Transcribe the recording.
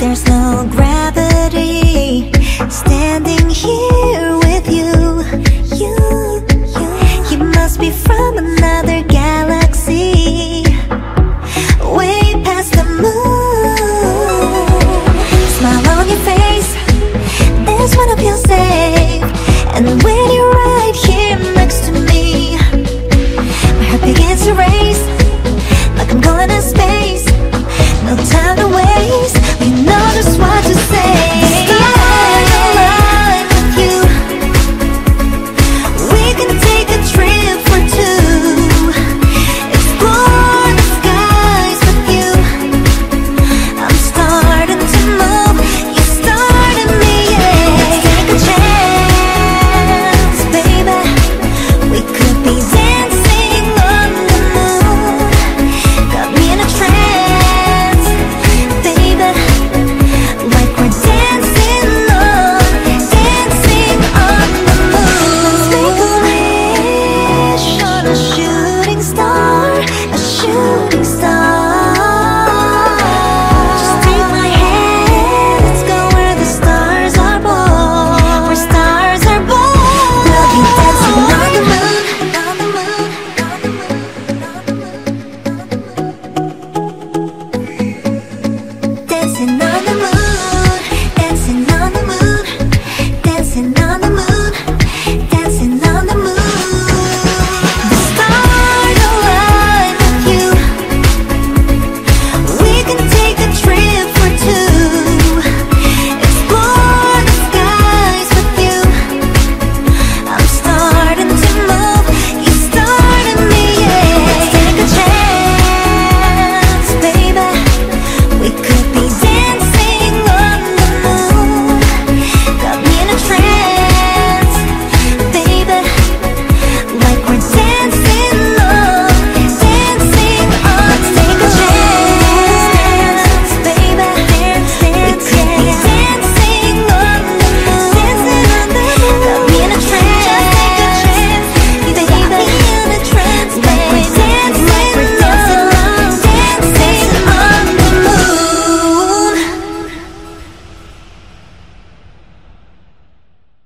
There's no gravity Standing here